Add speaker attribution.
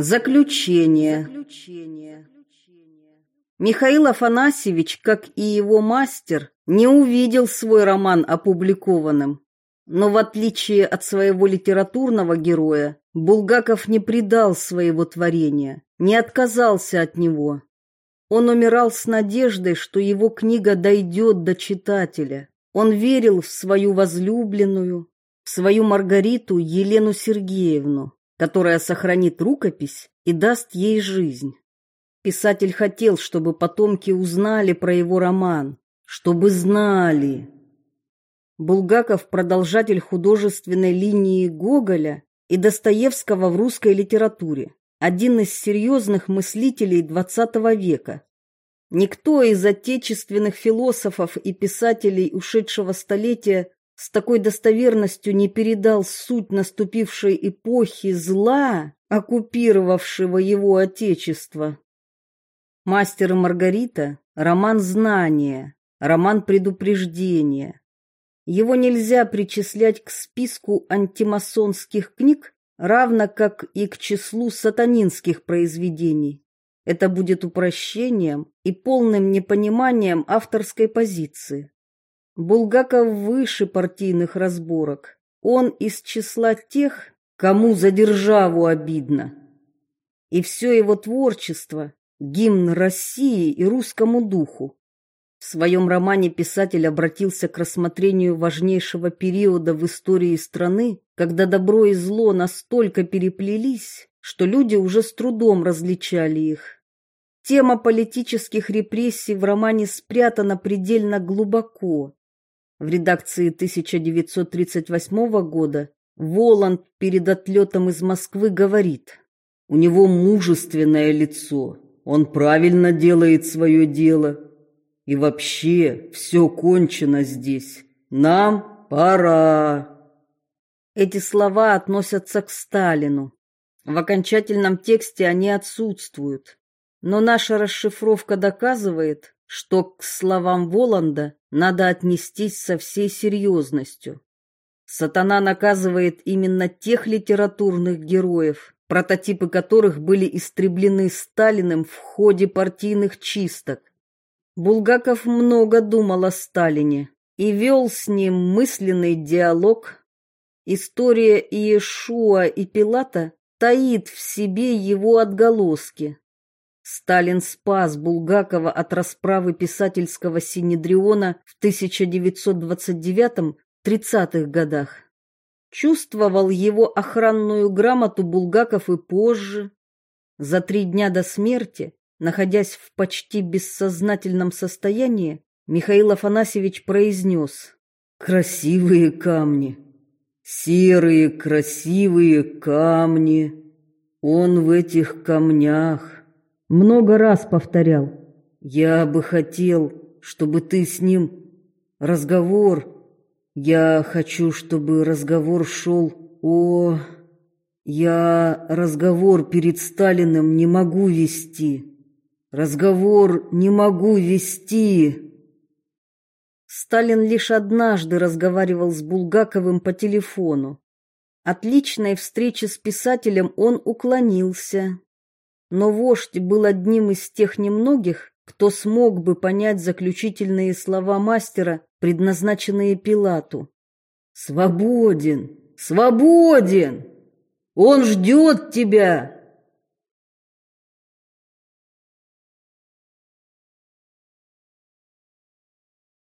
Speaker 1: Заключение. Михаил Афанасьевич, как и его мастер, не увидел свой роман опубликованным. Но в отличие от своего литературного героя, Булгаков не предал своего творения, не отказался от него. Он умирал с надеждой, что его книга дойдет до читателя. Он верил в свою возлюбленную, в свою Маргариту Елену Сергеевну которая сохранит рукопись и даст ей жизнь. Писатель хотел, чтобы потомки узнали про его роман, чтобы знали. Булгаков – продолжатель художественной линии Гоголя и Достоевского в русской литературе, один из серьезных мыслителей XX века. Никто из отечественных философов и писателей ушедшего столетия с такой достоверностью не передал суть наступившей эпохи зла, оккупировавшего его отечество. Мастер и Маргарита – роман знания, роман предупреждения. Его нельзя причислять к списку антимасонских книг, равно как и к числу сатанинских произведений. Это будет упрощением и полным непониманием авторской позиции. Булгаков выше партийных разборок. Он из числа тех, кому за державу обидно. И все его творчество – гимн России и русскому духу. В своем романе писатель обратился к рассмотрению важнейшего периода в истории страны, когда добро и зло настолько переплелись, что люди уже с трудом различали их. Тема политических репрессий в романе спрятана предельно глубоко, в редакции 1938 года Воланд перед отлетом из Москвы говорит, «У него мужественное лицо, он правильно делает свое дело. И вообще все кончено здесь. Нам пора». Эти слова относятся к Сталину. В окончательном тексте они отсутствуют. Но наша расшифровка доказывает, что к словам Воланда надо отнестись со всей серьезностью. Сатана наказывает именно тех литературных героев, прототипы которых были истреблены Сталиным в ходе партийных чисток. Булгаков много думал о Сталине и вел с ним мысленный диалог. История Иешуа и Пилата таит в себе его отголоски. Сталин спас Булгакова от расправы писательского синедриона в 1929-30-х годах. Чувствовал его охранную грамоту Булгаков и позже. За три дня до смерти, находясь в почти бессознательном состоянии, Михаил Афанасьевич произнес «Красивые камни, серые красивые камни, он в этих камнях» много раз повторял. «Я бы хотел, чтобы ты с ним разговор. Я хочу, чтобы разговор шел о... Я разговор перед Сталиным не могу вести. Разговор не могу вести». Сталин лишь однажды разговаривал с Булгаковым по телефону. От личной встречи с писателем он уклонился, но вождь был одним из тех немногих, кто смог бы понять заключительные слова мастера, предназначенные Пилату. «Свободен! Свободен! Он ждет тебя!»